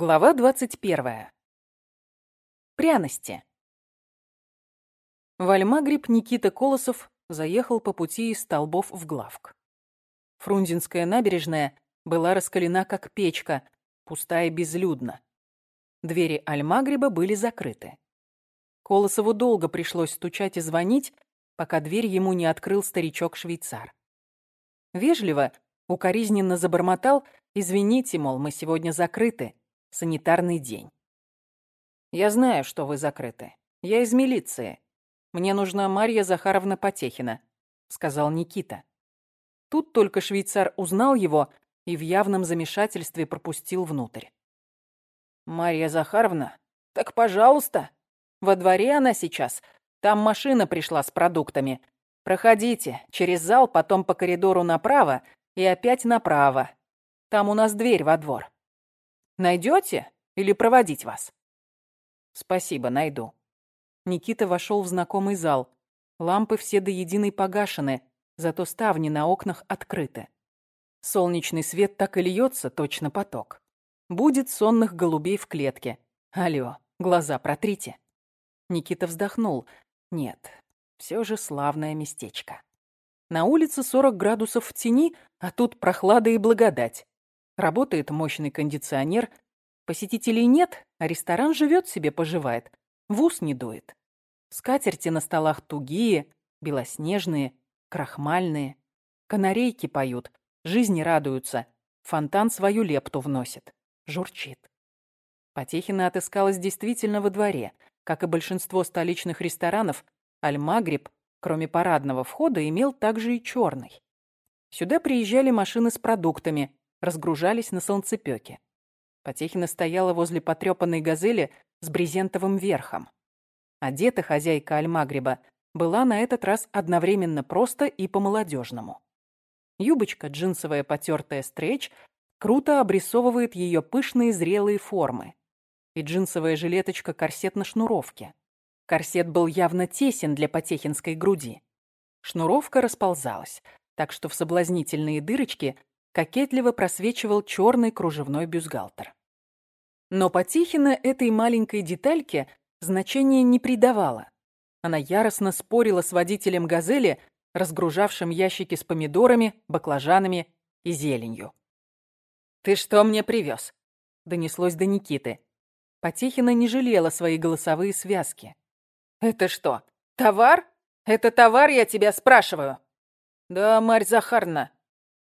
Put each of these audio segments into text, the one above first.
Глава 21. Пряности. В Альмагриб Никита Колосов заехал по пути из Столбов в Главк. Фрунзенская набережная была раскалена как печка, пустая и безлюдна. Двери Альмагриба были закрыты. Колосову долго пришлось стучать и звонить, пока дверь ему не открыл старичок-швейцар. Вежливо, укоризненно забормотал «Извините, мол, мы сегодня закрыты» санитарный день. «Я знаю, что вы закрыты. Я из милиции. Мне нужна Марья Захаровна Потехина», — сказал Никита. Тут только швейцар узнал его и в явном замешательстве пропустил внутрь. «Марья Захаровна? Так пожалуйста. Во дворе она сейчас. Там машина пришла с продуктами. Проходите, через зал, потом по коридору направо и опять направо. Там у нас дверь во двор. Найдете или проводить вас?» «Спасибо, найду». Никита вошел в знакомый зал. Лампы все до единой погашены, зато ставни на окнах открыты. Солнечный свет так и льется, точно поток. Будет сонных голубей в клетке. Алло, глаза протрите. Никита вздохнул. Нет, все же славное местечко. На улице 40 градусов в тени, а тут прохлада и благодать. Работает мощный кондиционер. Посетителей нет, а ресторан живет себе, поживает. В ус не дует. Скатерти на столах тугие, белоснежные, крахмальные. Канарейки поют, жизни радуются. Фонтан свою лепту вносит. Журчит. Потехина отыскалась действительно во дворе. Как и большинство столичных ресторанов, Альмагриб, кроме парадного входа, имел также и черный. Сюда приезжали машины с продуктами, разгружались на солнцепёке. Потехина стояла возле потрёпанной газели с брезентовым верхом. Одета хозяйка Альмагриба была на этот раз одновременно просто и по-молодежному. Юбочка, джинсовая потертая стрейч, круто обрисовывает ее пышные зрелые формы. И джинсовая жилеточка корсет на шнуровке. Корсет был явно тесен для потехинской груди. Шнуровка расползалась, так что в соблазнительные дырочки кокетливо просвечивал черный кружевной бюстгальтер. Но Потихина этой маленькой детальке значения не придавала. Она яростно спорила с водителем «Газели», разгружавшим ящики с помидорами, баклажанами и зеленью. «Ты что мне привез?» — донеслось до Никиты. Потихина не жалела свои голосовые связки. «Это что, товар? Это товар, я тебя спрашиваю?» «Да, Марь Захарна,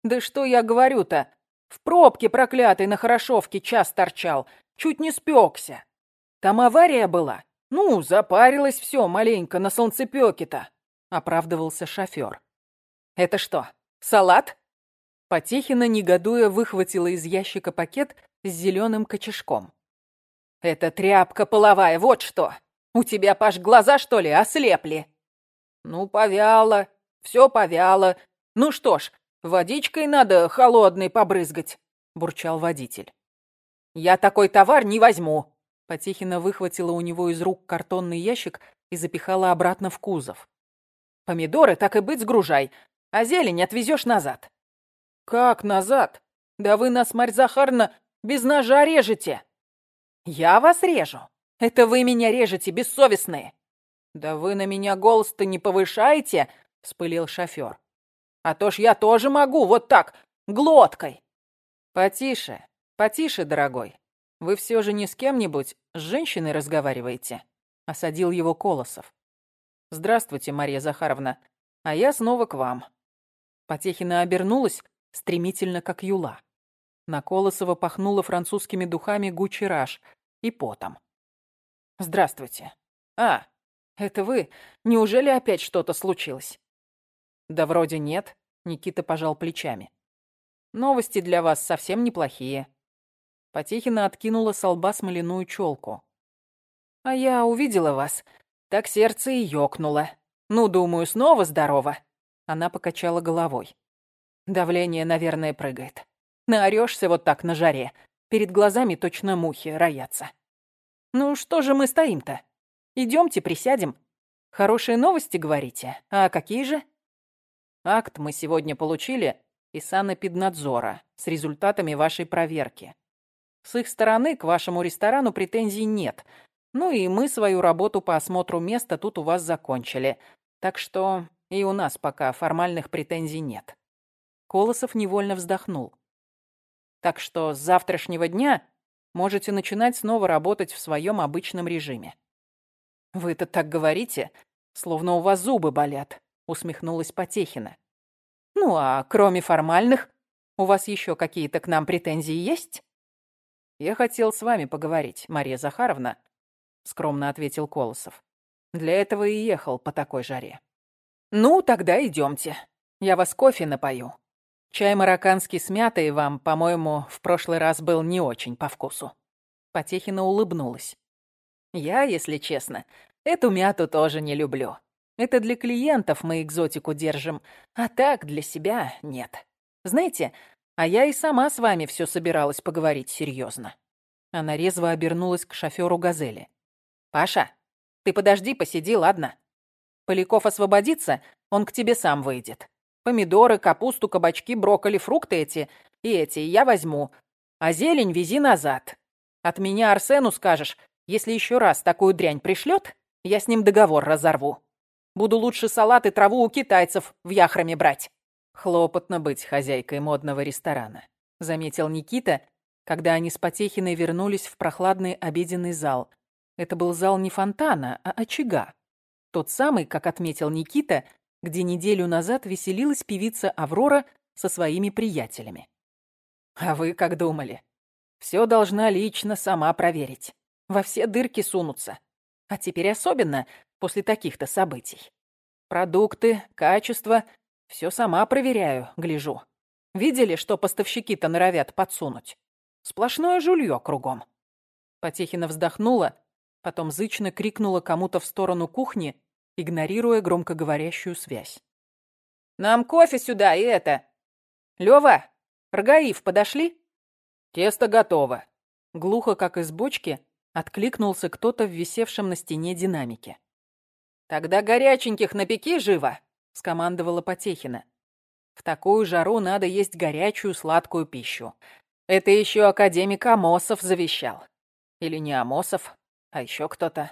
да что я говорю-то? В пробке проклятой на Хорошовке час торчал. Чуть не спекся. Там авария была. Ну, запарилось все маленько на солнцепёке-то. Оправдывался шофер. Это что, салат? Потехина, негодуя, выхватила из ящика пакет с зеленым кочешком. «Это тряпка половая, вот что! У тебя, Паш, глаза, что ли, ослепли?» «Ну, повяло, все повяло. Ну что ж, «Водичкой надо холодной побрызгать», — бурчал водитель. «Я такой товар не возьму». Потехина выхватила у него из рук картонный ящик и запихала обратно в кузов. «Помидоры так и быть сгружай, а зелень отвезешь назад». «Как назад? Да вы нас, Марь Захарна, без ножа режете». «Я вас режу. Это вы меня режете, бессовестные». «Да вы на меня голос-то не повышаете», — вспылил шофер. А то ж я тоже могу, вот так, глоткой. Потише, потише, дорогой. Вы все же не с кем-нибудь, с женщиной разговариваете? Осадил его Колосов. Здравствуйте, Мария Захаровна. А я снова к вам. Потехина обернулась, стремительно, как юла. На Колосова пахнуло французскими духами гучераж и потом. «Здравствуйте. А, это вы? Неужели опять что-то случилось?» Да вроде нет, Никита пожал плечами. Новости для вас совсем неплохие. Потехина откинула с лба смоляную челку. А я увидела вас, так сердце и ёкнуло. Ну, думаю, снова здорово. Она покачала головой. Давление, наверное, прыгает. Наорёшься вот так на жаре. Перед глазами точно мухи роятся. Ну что же мы стоим-то? Идёмте присядем. Хорошие новости, говорите? А какие же? Акт мы сегодня получили из санэпиднадзора с результатами вашей проверки. С их стороны к вашему ресторану претензий нет. Ну и мы свою работу по осмотру места тут у вас закончили. Так что и у нас пока формальных претензий нет. Колосов невольно вздохнул. Так что с завтрашнего дня можете начинать снова работать в своем обычном режиме. «Вы-то так говорите, словно у вас зубы болят», — усмехнулась Потехина. «Ну а кроме формальных, у вас еще какие-то к нам претензии есть?» «Я хотел с вами поговорить, Мария Захаровна», — скромно ответил Колосов. «Для этого и ехал по такой жаре». «Ну, тогда идемте. Я вас кофе напою. Чай марокканский с мятой вам, по-моему, в прошлый раз был не очень по вкусу». Потехина улыбнулась. Я, если честно, эту мяту тоже не люблю. Это для клиентов мы экзотику держим, а так для себя нет. Знаете, а я и сама с вами все собиралась поговорить серьезно. Она резво обернулась к шоферу «Газели». «Паша, ты подожди, посиди, ладно? Поляков освободится, он к тебе сам выйдет. Помидоры, капусту, кабачки, брокколи, фрукты эти и эти я возьму. А зелень вези назад. От меня Арсену скажешь, если еще раз такую дрянь пришлет, я с ним договор разорву. Буду лучше салат и траву у китайцев в яхраме брать. Хлопотно быть хозяйкой модного ресторана, заметил Никита, когда они с Потехиной вернулись в прохладный обеденный зал. Это был зал не фонтана, а очага. Тот самый, как отметил Никита, где неделю назад веселилась певица Аврора со своими приятелями. А вы как думали? Все должна лично сама проверить во все дырки сунутся. А теперь особенно после таких-то событий. Продукты, качество — все сама проверяю, гляжу. Видели, что поставщики-то норовят подсунуть? Сплошное жулье кругом. Потехина вздохнула, потом зычно крикнула кому-то в сторону кухни, игнорируя громкоговорящую связь. «Нам кофе сюда и это! Лёва, Рогаив, подошли?» «Тесто готово!» Глухо, как из бочки, Откликнулся кто-то в висевшем на стене динамике. «Тогда горяченьких напеки живо!» — скомандовала Потехина. «В такую жару надо есть горячую сладкую пищу. Это еще академик Амосов завещал. Или не Амосов, а еще кто-то.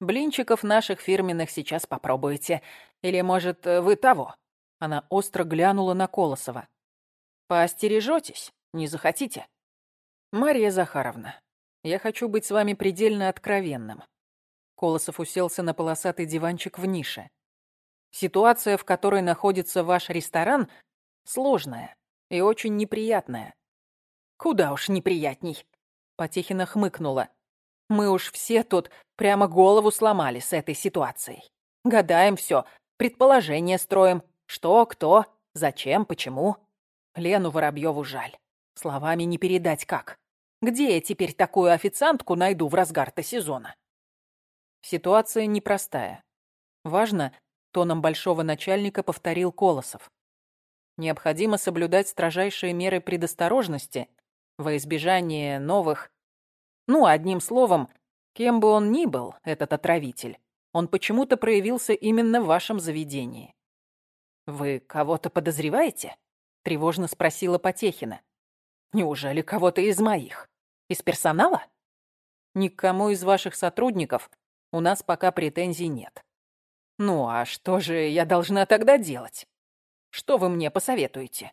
Блинчиков наших фирменных сейчас попробуйте. Или, может, вы того?» Она остро глянула на Колосова. «Поостережетесь, не захотите?» «Мария Захаровна, я хочу быть с вами предельно откровенным. Колосов уселся на полосатый диванчик в нише. Ситуация, в которой находится ваш ресторан, сложная и очень неприятная. Куда уж неприятней. Потехина хмыкнула. Мы уж все тут прямо голову сломали с этой ситуацией. Гадаем все, предположения строим. Что, кто, зачем, почему. Лену Воробьеву жаль. Словами не передать как. Где я теперь такую официантку найду в разгар-то сезона? Ситуация непростая. Важно, тоном большого начальника повторил Колосов. Необходимо соблюдать строжайшие меры предосторожности во избежание новых... Ну, одним словом, кем бы он ни был, этот отравитель, он почему-то проявился именно в вашем заведении. «Вы кого-то подозреваете?» — тревожно спросила Потехина. Неужели кого-то из моих? Из персонала? Никому из ваших сотрудников у нас пока претензий нет. Ну а что же я должна тогда делать? Что вы мне посоветуете?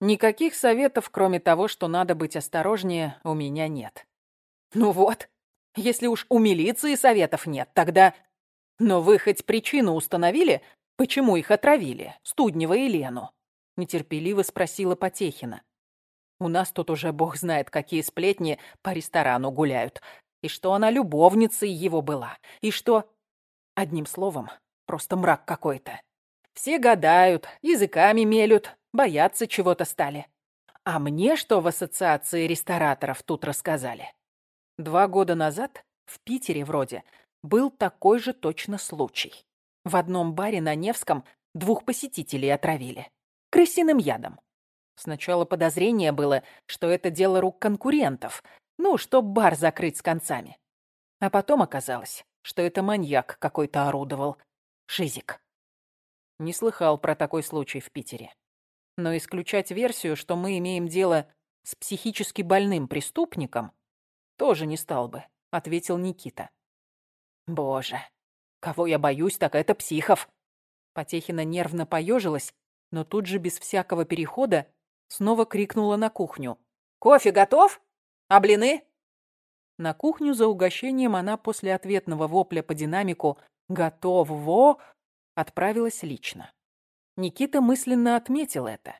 Никаких советов, кроме того, что надо быть осторожнее, у меня нет. Ну вот, если уж у милиции советов нет, тогда... Но вы хоть причину установили, почему их отравили, Студнева и Лену? Нетерпеливо спросила Потехина. У нас тут уже бог знает, какие сплетни по ресторану гуляют. И что она любовницей его была. И что... Одним словом, просто мрак какой-то. Все гадают, языками мелют, боятся чего-то стали. А мне что в ассоциации рестораторов тут рассказали? Два года назад, в Питере вроде, был такой же точно случай. В одном баре на Невском двух посетителей отравили. Крысиным ядом. Сначала подозрение было, что это дело рук конкурентов, ну, чтоб бар закрыть с концами. А потом оказалось, что это маньяк какой-то орудовал. Шизик. Не слыхал про такой случай в Питере. Но исключать версию, что мы имеем дело с психически больным преступником, тоже не стал бы, ответил Никита. Боже, кого я боюсь, так это психов. Потехина нервно поежилась, но тут же без всякого перехода снова крикнула на кухню. «Кофе готов? А блины?» На кухню за угощением она после ответного вопля по динамику «Готово!» отправилась лично. Никита мысленно отметил это.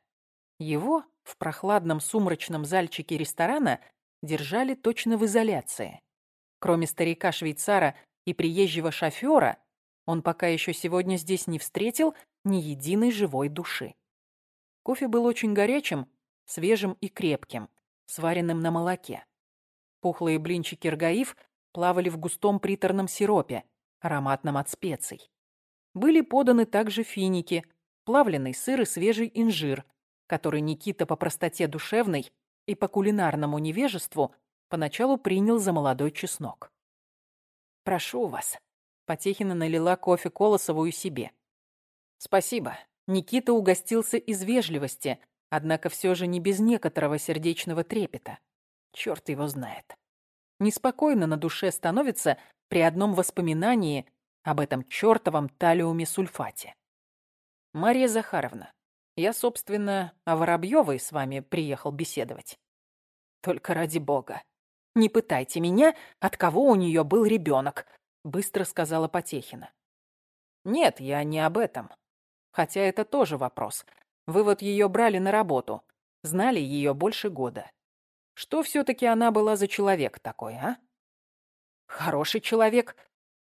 Его в прохладном сумрачном зальчике ресторана держали точно в изоляции. Кроме старика-швейцара и приезжего шофера, он пока еще сегодня здесь не встретил ни единой живой души. Кофе был очень горячим, свежим и крепким, сваренным на молоке. Пухлые блинчики ргаив плавали в густом приторном сиропе, ароматном от специй. Были поданы также финики, плавленый сыр и свежий инжир, который Никита по простоте душевной и по кулинарному невежеству поначалу принял за молодой чеснок. «Прошу вас». Потехина налила кофе Колосову и себе. «Спасибо». Никита угостился из вежливости, однако все же не без некоторого сердечного трепета. Черт его знает. Неспокойно на душе становится при одном воспоминании об этом чертовом талиуме-сульфате. Мария Захаровна, я, собственно, о Воробьевой с вами приехал беседовать. Только ради бога, «Не пытайте меня, от кого у нее был ребенок», — быстро сказала Потехина. «Нет, я не об этом. Хотя это тоже вопрос. Вы вот ее брали на работу, знали ее больше года. Что все-таки она была за человек такой, а? Хороший человек,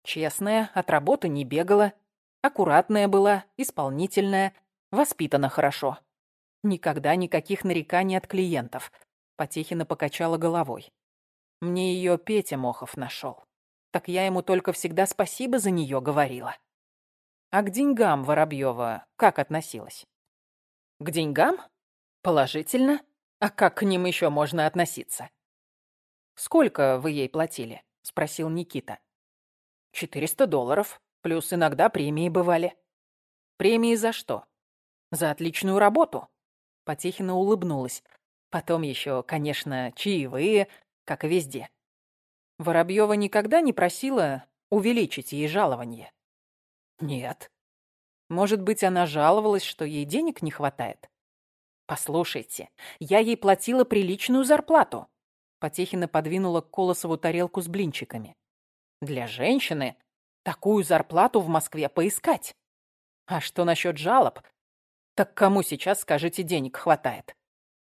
честная, от работы не бегала, аккуратная была, исполнительная, воспитана хорошо. Никогда никаких нареканий от клиентов. Потехина покачала головой. Мне ее Петя Мохов нашел. Так я ему только всегда спасибо за нее говорила. А к деньгам Воробьева как относилась? К деньгам? Положительно. А как к ним еще можно относиться? Сколько вы ей платили? Спросил Никита. Четыреста долларов. Плюс иногда премии бывали. Премии за что? За отличную работу. Потехина улыбнулась. Потом еще, конечно, чаевые, как и везде. Воробьева никогда не просила увеличить ей жалование? Нет. Может быть, она жаловалась, что ей денег не хватает? Послушайте, я ей платила приличную зарплату. Потехина подвинула к Колосову тарелку с блинчиками. Для женщины такую зарплату в Москве поискать. А что насчет жалоб? Так кому сейчас, скажите, денег хватает?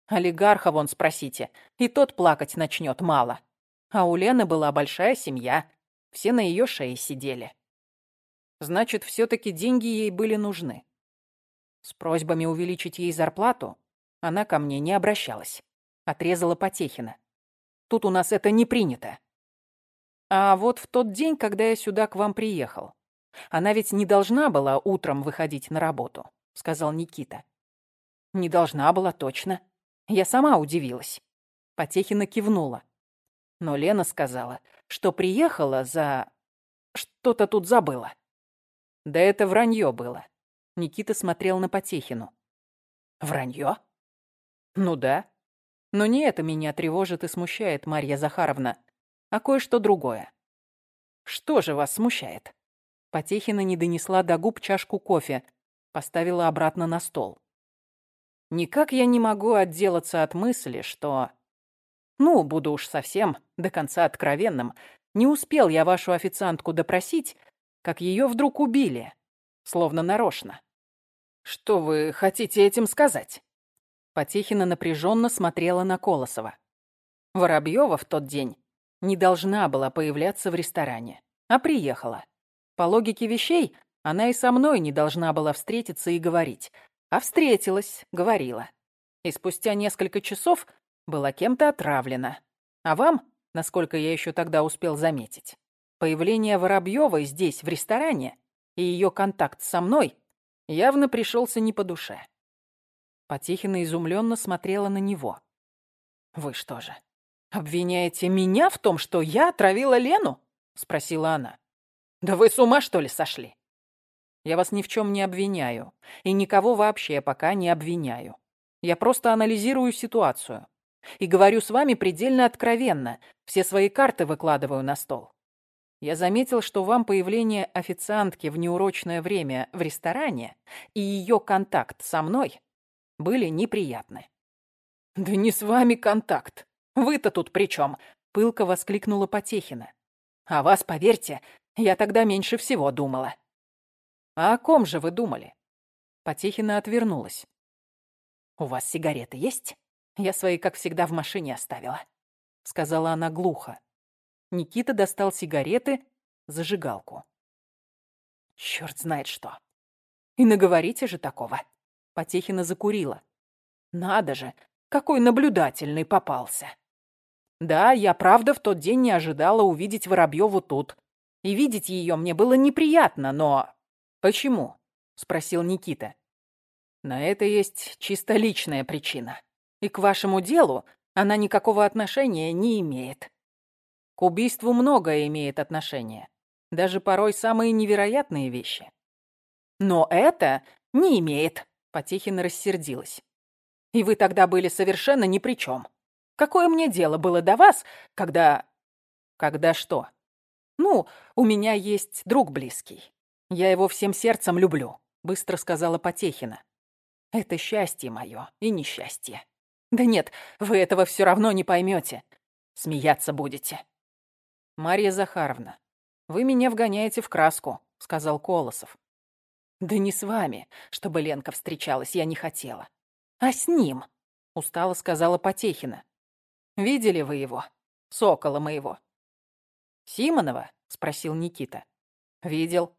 Олигарха вон спросите, и тот плакать начнет мало. А у Лены была большая семья, все на ее шее сидели. Значит, все-таки деньги ей были нужны. С просьбами увеличить ей зарплату она ко мне не обращалась. Отрезала Потехина. Тут у нас это не принято. А вот в тот день, когда я сюда к вам приехал, она ведь не должна была утром выходить на работу, сказал Никита. Не должна была точно. Я сама удивилась. Потехина кивнула. Но Лена сказала, что приехала за... Что-то тут забыла. Да это вранье было. Никита смотрел на Потехину. Вранье? Ну да. Но не это меня тревожит и смущает, Марья Захаровна, а кое-что другое. Что же вас смущает? Потехина не донесла до губ чашку кофе, поставила обратно на стол. Никак я не могу отделаться от мысли, что... Ну, буду уж совсем до конца откровенным. Не успел я вашу официантку допросить, как ее вдруг убили. Словно нарочно. Что вы хотите этим сказать? Потехина напряженно смотрела на Колосова. Воробьева в тот день не должна была появляться в ресторане, а приехала. По логике вещей, она и со мной не должна была встретиться и говорить — а встретилась, говорила. И спустя несколько часов была кем-то отравлена. А вам, насколько я еще тогда успел заметить, появление Воробьевой здесь, в ресторане, и ее контакт со мной явно пришелся не по душе. Потехина изумленно смотрела на него. «Вы что же, обвиняете меня в том, что я отравила Лену?» — спросила она. «Да вы с ума, что ли, сошли? Я вас ни в чем не обвиняю. И никого вообще пока не обвиняю. Я просто анализирую ситуацию. И говорю с вами предельно откровенно. Все свои карты выкладываю на стол. Я заметил, что вам появление официантки в неурочное время в ресторане и ее контакт со мной были неприятны. «Да не с вами контакт. Вы-то тут при чем?» — пылко воскликнула Потехина. «А вас, поверьте, я тогда меньше всего думала». «А о ком же вы думали?» Потехина отвернулась. «У вас сигареты есть? Я свои, как всегда, в машине оставила», — сказала она глухо. Никита достал сигареты, зажигалку. Черт знает что. И наговорите же такого. Потехина закурила. Надо же, какой наблюдательный попался. Да, я правда в тот день не ожидала увидеть Воробьеву тут. И видеть ее мне было неприятно, но... Почему? Спросил Никита. На это есть чисто личная причина. И к вашему делу она никакого отношения не имеет. К убийству многое имеет отношение. Даже порой самые невероятные вещи. Но это не имеет. Потехина рассердилась. И вы тогда были совершенно ни при чем. Какое мне дело было до вас, когда... Когда что? Ну, у меня есть друг близкий. Я его всем сердцем люблю, быстро сказала Потехина. Это счастье мое и несчастье. Да нет, вы этого все равно не поймете. Смеяться будете. «Марья Захаровна, вы меня вгоняете в краску», — сказал Колосов. «Да не с вами, чтобы Ленка встречалась, я не хотела. А с ним», — устало сказала Потехина. «Видели вы его? Сокола моего». «Симонова?» — спросил Никита. «Видел.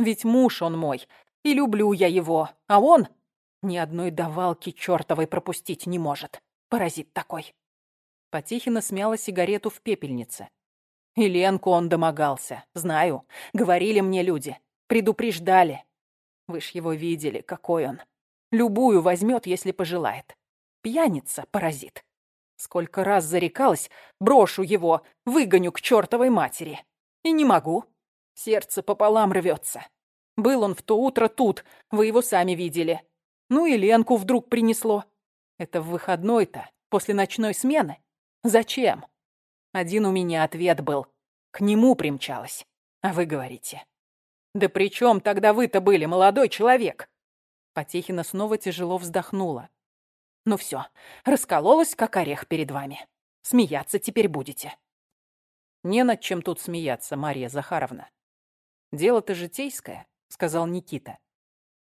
Ведь муж он мой, и люблю я его, а он ни одной давалки чертовой пропустить не может. Паразит такой». Потехина смяла сигарету в пепельнице. И Ленку он домогался. Знаю. Говорили мне люди. Предупреждали. Вы ж его видели, какой он. Любую возьмет, если пожелает. Пьяница, паразит. Сколько раз зарекалась, брошу его, выгоню к чертовой матери. И не могу. Сердце пополам рвется. Был он в то утро тут, вы его сами видели. Ну и Ленку вдруг принесло. Это в выходной-то, после ночной смены. Зачем? Один у меня ответ был. К нему примчалась. А вы говорите. Да при чем тогда вы-то были, молодой человек? Потехина снова тяжело вздохнула. Ну все, раскололась, как орех перед вами. Смеяться теперь будете. Не над чем тут смеяться, Мария Захаровна. Дело-то житейское, сказал Никита.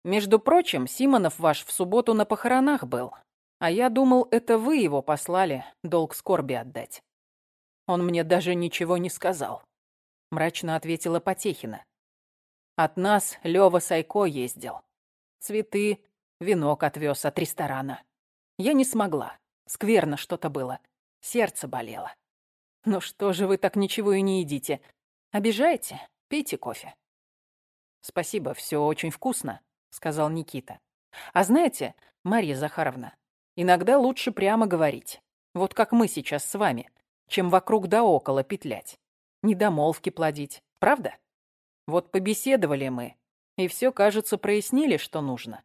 Между прочим, Симонов ваш в субботу на похоронах был. А я думал, это вы его послали долг скорби отдать. Он мне даже ничего не сказал. Мрачно ответила Потехина. От нас Лёва Сайко ездил. Цветы, венок отвез от ресторана. Я не смогла. Скверно что-то было. Сердце болело. Ну что же вы так ничего и не едите? Обижаете? Пейте кофе. Спасибо, все очень вкусно, сказал Никита. А знаете, Марья Захаровна, иногда лучше прямо говорить. Вот как мы сейчас с вами чем вокруг да около петлять. Недомолвки плодить, правда? Вот побеседовали мы, и все, кажется, прояснили, что нужно.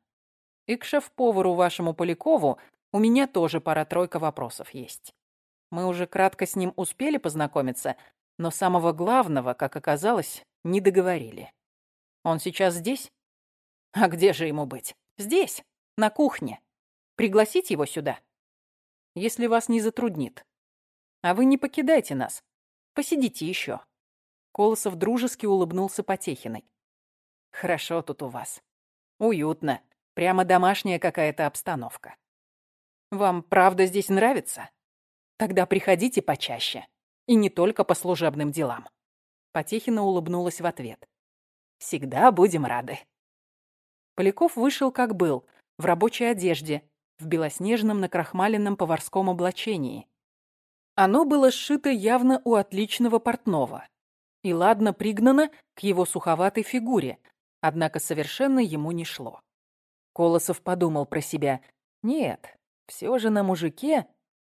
И к шеф-повару вашему Полякову у меня тоже пара-тройка вопросов есть. Мы уже кратко с ним успели познакомиться, но самого главного, как оказалось, не договорили. Он сейчас здесь? А где же ему быть? Здесь, на кухне. Пригласить его сюда? Если вас не затруднит. А вы не покидайте нас. Посидите еще. Колосов дружески улыбнулся Потехиной. Хорошо тут у вас. Уютно. Прямо домашняя какая-то обстановка. Вам правда здесь нравится? Тогда приходите почаще. И не только по служебным делам. Потехина улыбнулась в ответ. Всегда будем рады. Поляков вышел как был, в рабочей одежде, в белоснежном накрахмаленном поварском облачении. Оно было сшито явно у отличного портного и ладно пригнано к его суховатой фигуре, однако совершенно ему не шло. Колосов подумал про себя. Нет, все же на мужике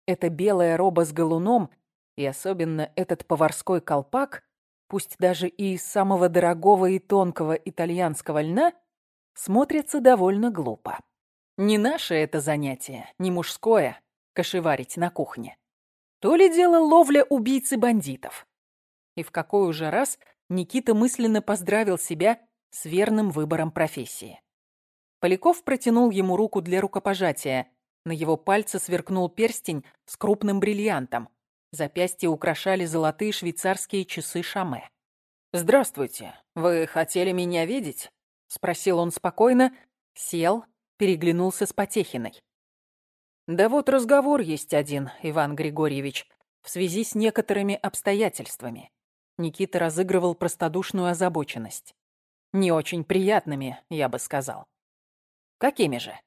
эта белая роба с галуном и особенно этот поварской колпак, пусть даже и из самого дорогого и тонкого итальянского льна, смотрятся довольно глупо. Не наше это занятие, не мужское, кошеварить на кухне, то ли дело ловля убийцы бандитов. И в какой уже раз Никита мысленно поздравил себя с верным выбором профессии. Поляков протянул ему руку для рукопожатия. На его пальце сверкнул перстень с крупным бриллиантом. Запястье украшали золотые швейцарские часы Шаме. «Здравствуйте. Вы хотели меня видеть?» — спросил он спокойно, сел, переглянулся с Потехиной. «Да вот разговор есть один, Иван Григорьевич, в связи с некоторыми обстоятельствами». Никита разыгрывал простодушную озабоченность. Не очень приятными, я бы сказал. Какими же?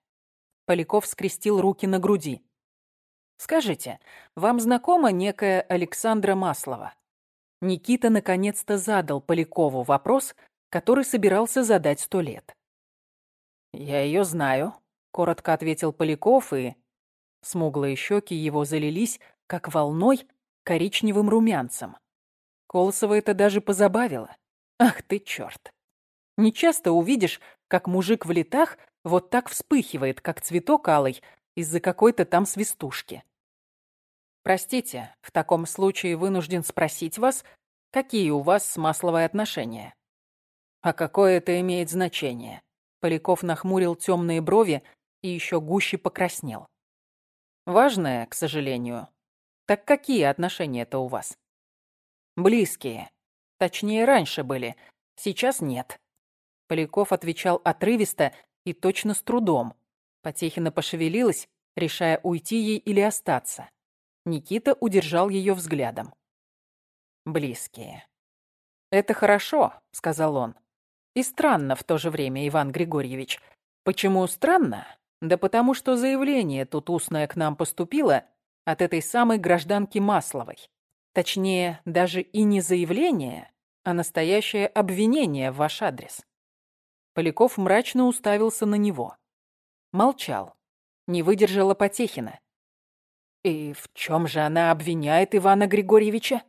Поляков скрестил руки на груди. Скажите, вам знакома некая Александра Маслова? Никита наконец-то задал Полякову вопрос, который собирался задать сто лет. «Я ее знаю», — коротко ответил Поляков, и смуглые щеки его залились, как волной, коричневым румянцем. Колосова это даже позабавило. Ах ты чёрт. Не часто увидишь, как мужик в летах вот так вспыхивает, как цветок алый, из-за какой-то там свистушки. Простите, в таком случае вынужден спросить вас, какие у вас с Масловой отношения? А какое это имеет значение? Поляков нахмурил темные брови и еще гуще покраснел. Важное, к сожалению. Так какие отношения-то у вас? Близкие. Точнее, раньше были. Сейчас нет. Поляков отвечал отрывисто и точно с трудом. Потехина пошевелилась, решая, уйти ей или остаться. Никита удержал ее взглядом. «Близкие». «Это хорошо», — сказал он. «И странно в то же время, Иван Григорьевич. Почему странно? Да потому что заявление тут устное к нам поступило от этой самой гражданки Масловой. Точнее, даже и не заявление, а настоящее обвинение в ваш адрес. Поляков мрачно уставился на него. Молчал. Не выдержала Потехина. И в чем же она обвиняет Ивана Григорьевича?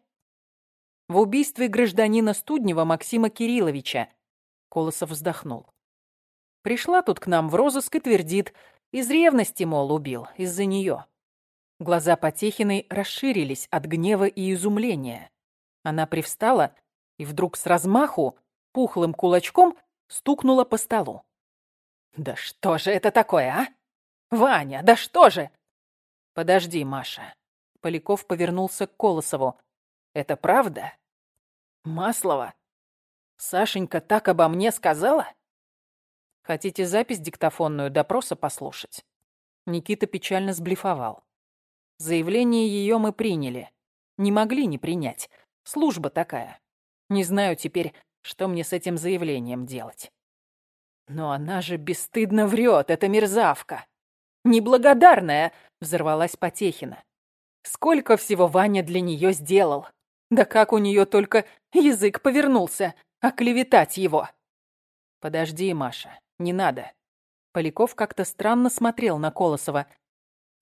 В убийстве гражданина Студнева Максима Кирилловича. Колосов вздохнул. Пришла тут к нам в розыск и твердит, из ревности, мол, убил, из-за нее. Глаза Потехиной расширились от гнева и изумления. Она привстала и вдруг с размаху пухлым кулачком стукнула по столу. «Да что же это такое, а? Ваня, да что же?» «Подожди, Маша». Поляков повернулся к Колосову. «Это правда? Маслова? Сашенька так обо мне сказала?» «Хотите запись диктофонную допроса послушать?» Никита печально сблифовал. Заявление ее мы приняли. Не могли не принять. Служба такая. Не знаю теперь, что мне с этим заявлением делать. Но она же бесстыдно врет, эта мерзавка. Неблагодарная, взорвалась Потехина. Сколько всего Ваня для нее сделал. Да как у нее только язык повернулся, оклеветать его. Подожди, Маша, не надо. Поляков как-то странно смотрел на Колосова,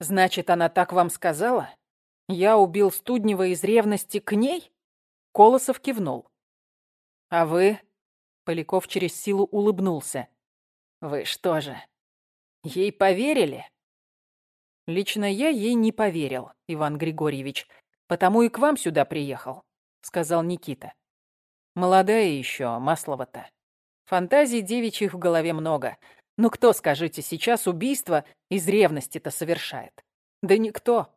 Значит, она так вам сказала? Я убил Студнева из ревности к ней? Колосов кивнул. А вы? Поляков через силу улыбнулся. Вы что же, ей поверили? Лично я ей не поверил, Иван Григорьевич, потому и к вам сюда приехал, сказал Никита. Молодая еще, Маслова-то. Фантазий девичьих в голове много. Ну кто, скажите, сейчас убийство из ревности-то совершает? Да никто.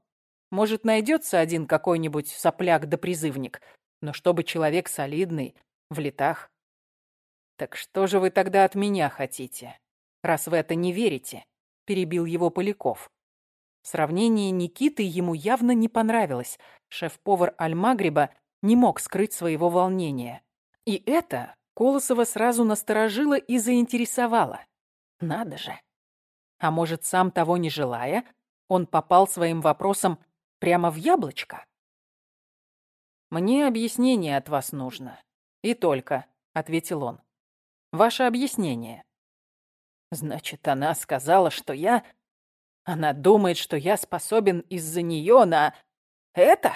Может, найдется один какой-нибудь сопляк да призывник, но чтобы человек солидный, в летах. Так что же вы тогда от меня хотите, раз вы это не верите? Перебил его Поляков. Сравнение Никиты ему явно не понравилось. Шеф-повар Альмагриба не мог скрыть своего волнения. И это Колосова сразу насторожило и заинтересовало. Надо же. А может, сам того не желая, он попал своим вопросом прямо в яблочко? «Мне объяснение от вас нужно. И только», — ответил он. «Ваше объяснение». «Значит, она сказала, что я... Она думает, что я способен из-за нее на... это?»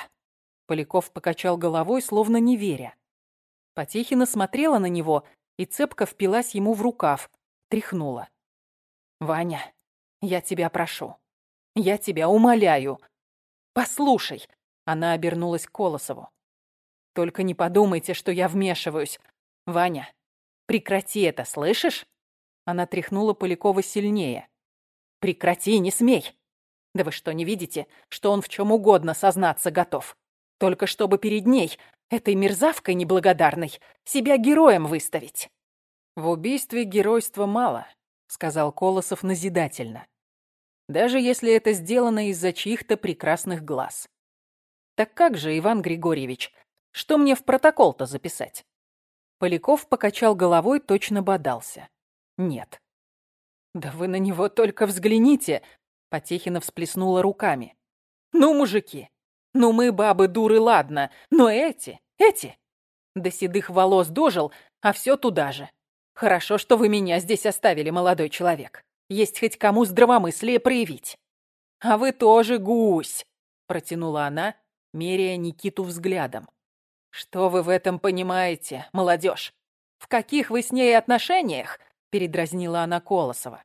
Поляков покачал головой, словно не веря. Потехина смотрела на него и цепко впилась ему в рукав, тряхнула. «Ваня, я тебя прошу, Я тебя умоляю. Послушай. Она обернулась к Колосову. Только не подумайте, что я вмешиваюсь. Ваня, прекрати это, слышишь? Она тряхнула Полякова сильнее. Прекрати, не смей. Да вы что, не видите, что он в чем угодно сознаться готов? Только чтобы перед ней, этой мерзавкой неблагодарной, себя героем выставить. В убийстве геройства мало, сказал Колосов назидательно. Даже если это сделано из-за чьих-то прекрасных глаз. Так как же, Иван Григорьевич, что мне в протокол-то записать? Поляков покачал головой, точно бодался. Нет. Да вы на него только взгляните, Потехина всплеснула руками. Ну, мужики, ну мы бабы дуры, ладно, но эти, эти. До седых волос дожил, а все туда же. Хорошо, что вы меня здесь оставили, молодой человек. Есть хоть кому здравомыслие проявить. А вы тоже гусь, протянула она, меряя Никиту взглядом. Что вы в этом понимаете, молодежь? В каких вы с ней отношениях? передразнила она Колосова.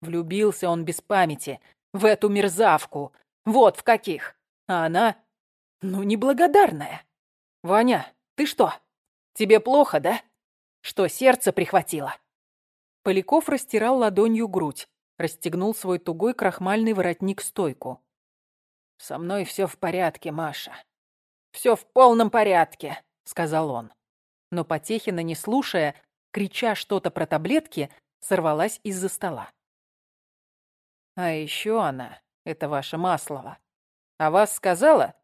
Влюбился он без памяти в эту мерзавку. Вот в каких. А она, ну, неблагодарная. Ваня, ты что? Тебе плохо, да? Что, сердце прихватило? Поляков растирал ладонью грудь, расстегнул свой тугой крахмальный воротник-стойку. «Со мной все в порядке, Маша. Все в полном порядке», — сказал он. Но Потехина, не слушая, крича что-то про таблетки, сорвалась из-за стола. «А еще она, это ваша Маслова. А вас сказала?»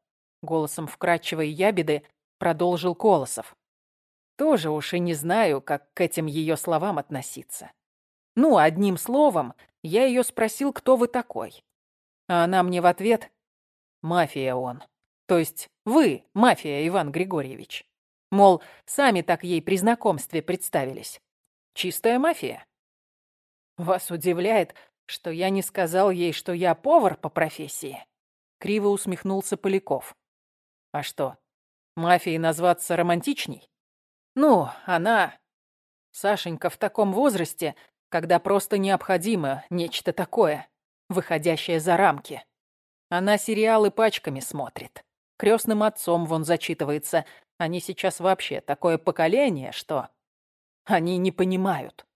Голосом вкрадчивой ябеды продолжил Колосов. Тоже уж и не знаю, как к этим ее словам относиться. Ну, одним словом, я ее спросил, кто вы такой. А она мне в ответ «Мафия он». То есть вы, мафия, Иван Григорьевич. Мол, сами так ей при знакомстве представились. Чистая мафия. Вас удивляет, что я не сказал ей, что я повар по профессии? Криво усмехнулся Поляков. А что, мафией назваться романтичней? Ну, она... Сашенька в таком возрасте, когда просто необходимо нечто такое, выходящее за рамки. Она сериалы пачками смотрит. Крестным отцом вон зачитывается. Они сейчас вообще такое поколение, что... Они не понимают.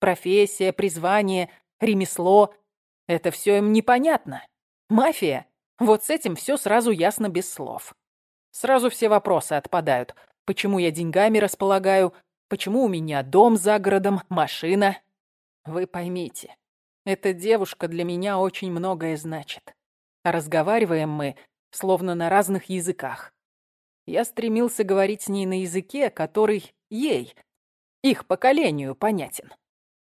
Профессия, призвание, ремесло — это все им непонятно. Мафия — вот с этим все сразу ясно без слов. Сразу все вопросы отпадают — почему я деньгами располагаю, почему у меня дом за городом, машина. Вы поймите, эта девушка для меня очень многое значит. Разговариваем мы словно на разных языках. Я стремился говорить с ней на языке, который ей, их поколению, понятен.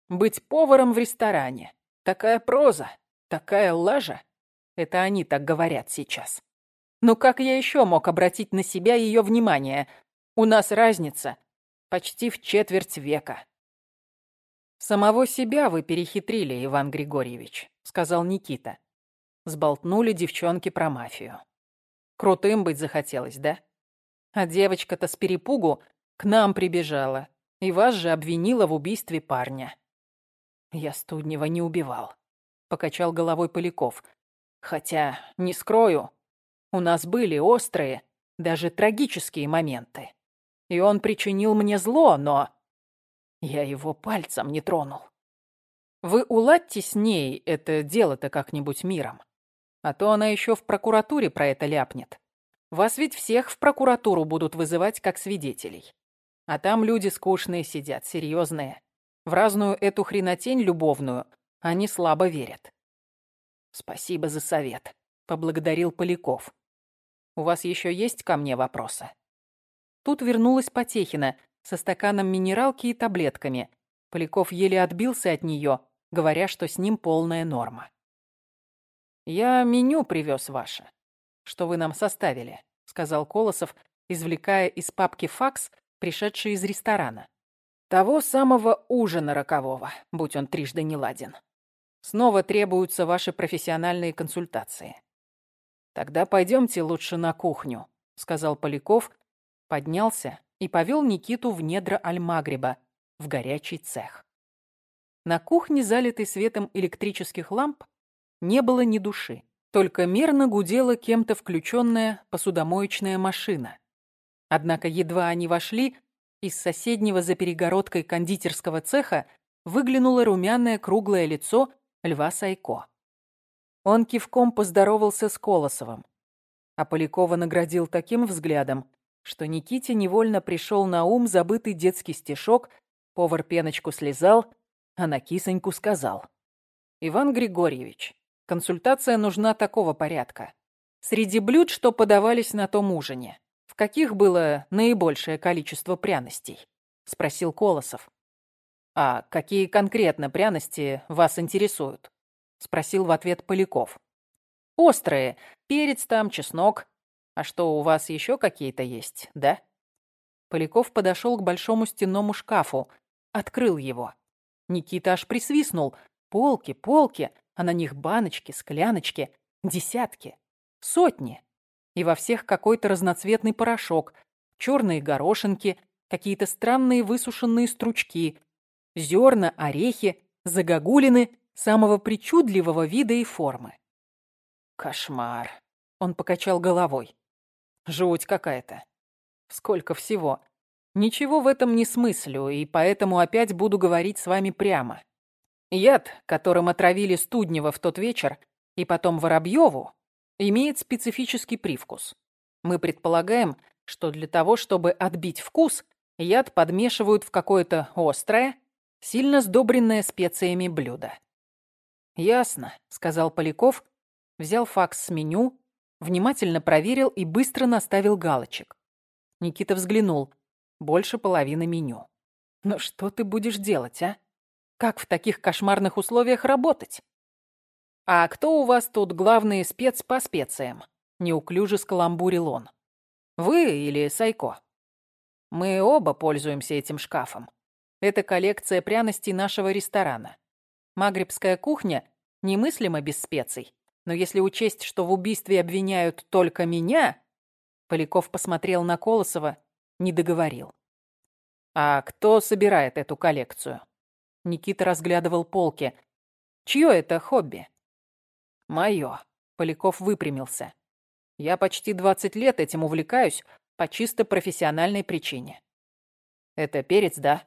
Быть поваром в ресторане. Такая проза, такая лажа. Это они так говорят сейчас. Но как я еще мог обратить на себя ее внимание, у нас разница почти в четверть века. «Самого себя вы перехитрили, Иван Григорьевич», — сказал Никита. Сболтнули девчонки про мафию. Крутым быть захотелось, да? А девочка-то с перепугу к нам прибежала и вас же обвинила в убийстве парня. Я Студнева не убивал, — покачал головой Поляков. Хотя, не скрою, у нас были острые, даже трагические моменты и он причинил мне зло, но... Я его пальцем не тронул. Вы уладьте с ней это дело-то как-нибудь миром. А то она еще в прокуратуре про это ляпнет. Вас ведь всех в прокуратуру будут вызывать как свидетелей. А там люди скучные сидят, серьезные. В разную эту хренотень любовную они слабо верят. Спасибо за совет, поблагодарил Поляков. У вас еще есть ко мне вопросы? Тут вернулась Потехина со стаканом минералки и таблетками. Поляков еле отбился от нее, говоря, что с ним полная норма. «Я меню привез ваше, что вы нам составили», — сказал Колосов, извлекая из папки факс, пришедший из ресторана. «Того самого ужина рокового, будь он трижды не ладен. Снова требуются ваши профессиональные консультации». «Тогда пойдемте лучше на кухню», — сказал Поляков, поднялся и повел Никиту в недра Альмагриба, в горячий цех. На кухне, залитой светом электрических ламп, не было ни души. только мерно гудела кем-то включенная посудомоечная машина. Однако едва они вошли, из соседнего за перегородкой кондитерского цеха выглянуло румяное круглое лицо Льва Сайко. Он кивком поздоровался с Колосовым, а Полякова наградил таким взглядом, что Никите невольно пришел на ум забытый детский стишок, повар пеночку слезал, а на кисоньку сказал. «Иван Григорьевич, консультация нужна такого порядка. Среди блюд, что подавались на том ужине, в каких было наибольшее количество пряностей?» — спросил Колосов. «А какие конкретно пряности вас интересуют?» — спросил в ответ Поляков. «Острые. Перец там, чеснок, а что, у вас еще какие-то есть, да? Поляков подошел к большому стенному шкафу, открыл его. Никита аж присвистнул. Полки, полки, а на них баночки, скляночки, десятки, сотни. И во всех какой-то разноцветный порошок, черные горошинки, какие-то странные высушенные стручки, зерна, орехи, загогулины самого причудливого вида и формы. Кошмар. Он покачал головой. Жуть какая-то. Сколько всего. Ничего в этом не смыслю, и поэтому опять буду говорить с вами прямо. Яд, которым отравили Студнева в тот вечер, и потом Воробьеву, имеет специфический привкус. Мы предполагаем, что для того, чтобы отбить вкус, яд подмешивают в какое-то острое, сильно сдобренное специями блюдо. «Ясно», — сказал Поляков, взял факс с меню, Внимательно проверил и быстро наставил галочек. Никита взглянул. Больше половины меню. Но что ты будешь делать, а? Как в таких кошмарных условиях работать? А кто у вас тут главный спец по специям? Неуклюже скаламбурил он. Вы или Сайко? Мы оба пользуемся этим шкафом. Это коллекция пряностей нашего ресторана. Магрибская кухня немыслима без специй. Но если учесть, что в убийстве обвиняют только меня, Поляков посмотрел на Колосова, не договорил. А кто собирает эту коллекцию? Никита разглядывал полки. Чье это хобби? Мое. Поляков выпрямился. Я почти 20 лет этим увлекаюсь по чисто профессиональной причине. Это перец, да?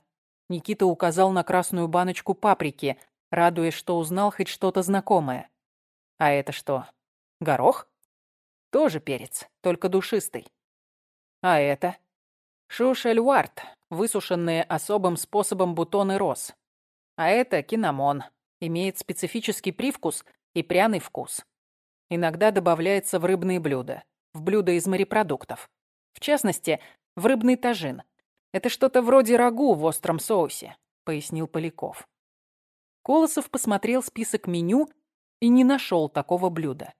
Никита указал на красную баночку паприки, радуясь, что узнал хоть что-то знакомое. А это что? Горох? Тоже перец, только душистый. А это? Шушельвард, высушенные особым способом бутоны роз. А это кинамон, имеет специфический привкус и пряный вкус. Иногда добавляется в рыбные блюда, в блюда из морепродуктов. В частности, в рыбный тажин. Это что-то вроде рагу в остром соусе, пояснил Поляков. Колосов посмотрел список меню и не нашел такого блюда.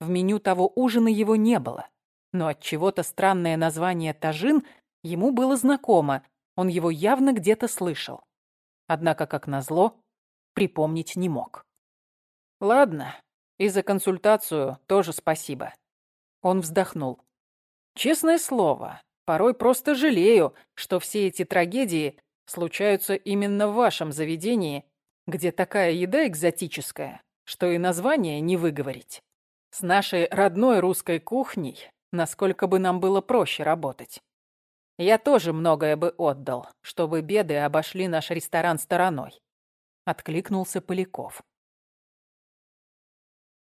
В меню того ужина его не было. Но от чего-то странное название тажин ему было знакомо, он его явно где-то слышал. Однако, как назло, припомнить не мог. «Ладно, и за консультацию тоже спасибо». Он вздохнул. «Честное слово, порой просто жалею, что все эти трагедии случаются именно в вашем заведении, где такая еда экзотическая, что и название не выговорить. С нашей родной русской кухней, насколько бы нам было проще работать. Я тоже многое бы отдал, чтобы беды обошли наш ресторан стороной. Откликнулся Поляков.